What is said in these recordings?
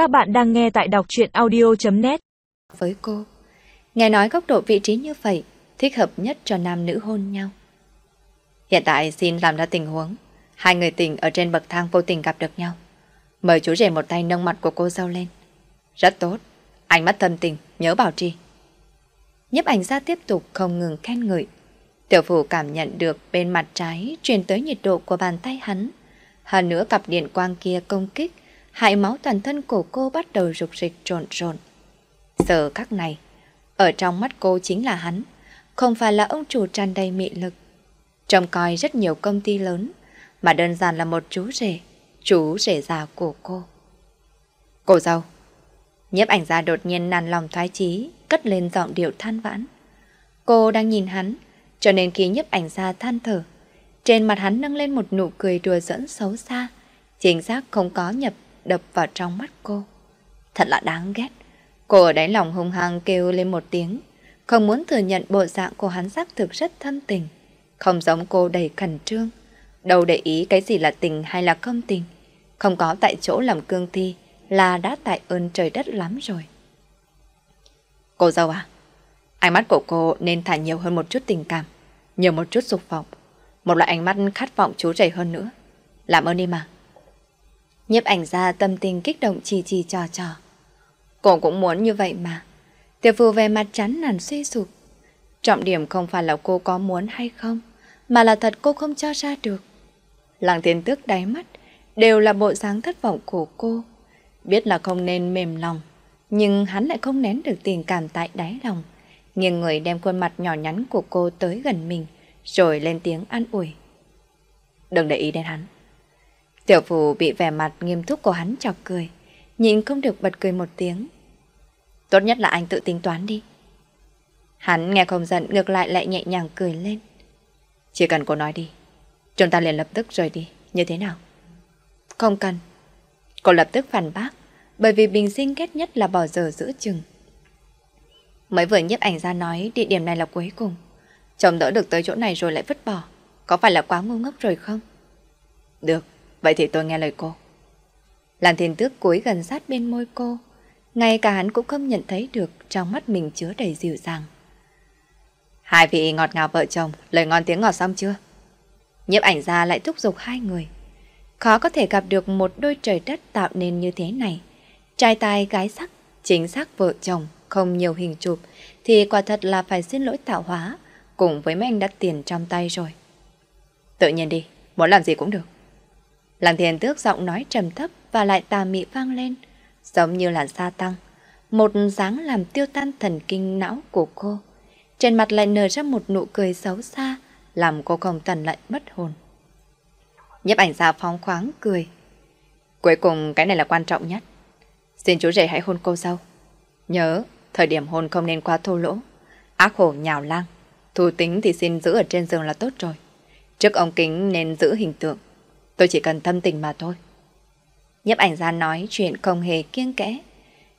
Các bạn đang nghe tại đọc chuyện audio.net Với cô, nghe nói góc độ vị trí như vậy thích hợp nhất cho nam nữ hôn nhau. Hiện tại xin làm ra tình huống, hai người tình ở trên bậc thang vô tình gặp được nhau. Mời chú rể một tay nâng mặt của cô dâu lên. Rất tốt, ánh mắt thâm tình, nhớ bảo trì. Nhấp ảnh ra tiếp tục không ngừng khen ngợi. Tiểu phủ cảm nhận được bên mặt trái truyền tới nhiệt độ của bàn tay hắn. Hơn nữa cặp điện quang kia công kích, hại máu toàn thân của cô bắt đầu rục rịch trộn trộn. Giờ các này, ở trong mắt cô chính là hắn, không phải là ông chủ tràn đầy mị lực. Trông coi rất nhiều công ty lớn, mà đơn giản là một chú rể, chú rể già của cô. Cô dâu. nhiếp ảnh gia đột nhiên nàn lòng thoái chí, cất lên giọng điệu than vãn. Cô đang nhìn hắn, cho nên khi nhiếp ảnh gia than thở, trên mặt hắn nâng lên một nụ cười đùa dẫn xấu xa, chính xác không có nhập đập vào trong mắt cô. Thật là đáng ghét. Cô ở đáy lòng hung hăng kêu lên một tiếng, không muốn thừa nhận bộ dạng của hắn xác thực rất thân tình, không giống cô đầy khẩn trương. Đâu để ý cái gì là tình hay là không tình, không có tại chỗ làm cương thi là đã tại ơn trời đất lắm rồi. Cô dâu à, ánh mắt của cô nên thả nhiều hơn một chút tình cảm, nhiều một chút dục vọng, một loại ánh mắt khát vọng chú rể hơn nữa. Làm ơn đi mà nhiếp ảnh ra tâm tình kích động chỉ chỉ trò trò. Cô cũng muốn như vậy mà. Tiểu phù về mặt chán nản suy sụp. Trọng điểm không phải là cô có muốn hay không, mà là thật cô không cho ra được. Làng tiến tước đáy mắt, đều là bộ dáng thất vọng của cô. Biết là không nên mềm lòng, nhưng hắn lại không nén được tình cảm tại đáy lòng. Nghiêng người đem khuôn mặt nhỏ nhắn của cô tới gần mình, rồi lên tiếng an ủi. Đừng để ý đến hắn. Tiểu phù bị vẻ mặt nghiêm túc của hắn chọc cười, nhịn không được bật cười một tiếng. Tốt nhất là anh tự tính toán đi. Hắn nghe không giận ngược lại lại nhẹ nhàng cười lên. Chỉ cần cô nói đi, chúng ta liền lập tức rời đi, như thế nào? Không cần. Cô lập tức phản bác, bởi vì bình sinh ghét nhất là bỏ giờ giữa chừng. Mới vừa nhiếp ảnh ra nói địa điểm này là cuối cùng. Chồng đỡ được tới chỗ này rồi lại vứt bỏ. Có phải là quá ngu ngốc rồi không? Được, vậy thì tôi nghe lời cô. Làm thiên tước cúi gần sát bên môi cô. Ngay cả hắn cũng không nhận thấy được trong mắt mình chứa đầy dịu dàng. Hai vị ngọt ngào vợ chồng, lời ngon tiếng ngọt xong chưa? Nhiếp ảnh ra lại thúc giục hai người. Khó có thể gặp được một đôi trời đất tạo nên như thế này. Trai tài gái sắc, chính xác vợ chồng, không nhiều hình chụp, thì quả thật là phải xin lỗi tạo hóa, cùng với mấy anh đặt tiền trong tay rồi. Tự nhiên đi, muốn làm gì cũng được. Lăng thiền tước giọng nói trầm thấp và lại tà mị vang lên, giống như là sa tăng. Một dáng làm tiêu tan thần kinh não của cô. Trên mặt lại nở ra một nụ cười xấu xa, làm cô không tần lại mất hồn. nhấp ảnh ra phóng khoáng cười. Cuối cùng cái này là quan trọng nhất. Xin chú rể hãy hôn cô dâu. Nhớ, thời điểm hôn không nên quá thô lỗ. Ác hổ nhào lang. Thu tính thì xin giữ ở trên giường là tốt rồi. Trước ống kính nên giữ hình tượng. Tôi chỉ cần thâm tình mà thôi. nhấp ảnh ra nói chuyện không hề kiêng kẽ.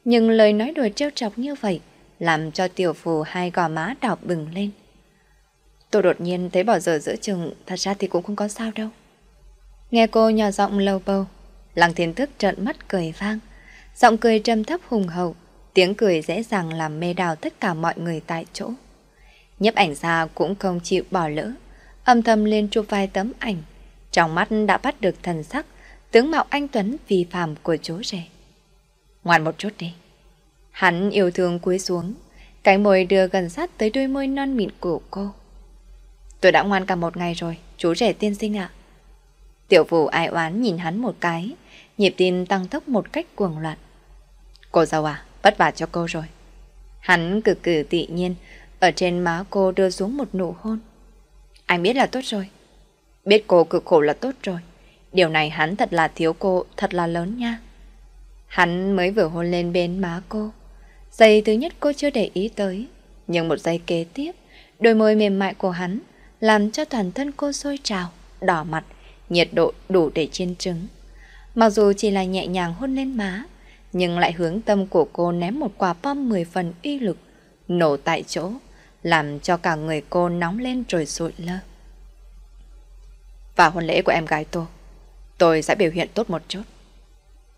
Nhưng lời nói đùa trêu chọc như vậy làm cho tiểu phù hai gò má đỏ bừng lên. Tôi đột nhiên thấy bỏ giờ giữa chừng, thật ra thì cũng không có sao đâu. Nghe cô nhỏ giọng lâu bầu, lăng thiên thức trợn mắt cười vang. Giọng cười trầm thấp hùng hậu, tiếng cười dễ dàng làm mê đào tất cả mọi người tại chỗ. Nhấp ảnh ra cũng không chịu bỏ lỡ, âm thầm lên chụp vài tấm ảnh. Trong mắt đã bắt được thần sắc, tướng mạo anh Tuấn vi phạm của chú rể. Ngoan một chút đi. Hắn yêu thương cúi xuống, cái môi đưa gần sát tới đôi môi non mịn của cô. Tôi đã ngoan cả một ngày rồi, chú rể tiên sinh ạ. Tiểu vụ ai oán nhìn hắn một cái, nhịp tim tăng tốc một cách cuồng loạn. Cô giàu à, vất vả cho cô rồi. Hắn cực cử tự nhiên, ở trên má cô đưa xuống một nụ hôn. Anh biết là tốt rồi. Biết cô cực khổ là tốt rồi. Điều này hắn thật là thiếu cô, thật là lớn nha. Hắn mới vừa hôn lên bên má cô. Giây thứ nhất cô chưa để ý tới. Nhưng một giây kế tiếp, đôi môi mềm mại của hắn làm cho toàn thân cô sôi trào, đỏ mặt, nhiệt độ đủ để chiên trứng. Mặc dù chỉ là nhẹ nhàng hôn lên má, nhưng lại hướng tâm của cô ném một quả bom 10 phần uy lực, nổ tại chỗ, làm cho cả người cô nóng lên rồi sụi lơ và hôn lễ của em gái tôi, tôi sẽ biểu hiện tốt một chút.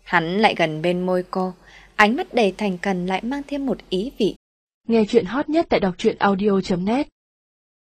Hắn lại gần bên môi cô, ánh mắt đầy thành cần lại mang thêm một ý vị. Nghe chuyện hot nhất tại đọc truyện audio.net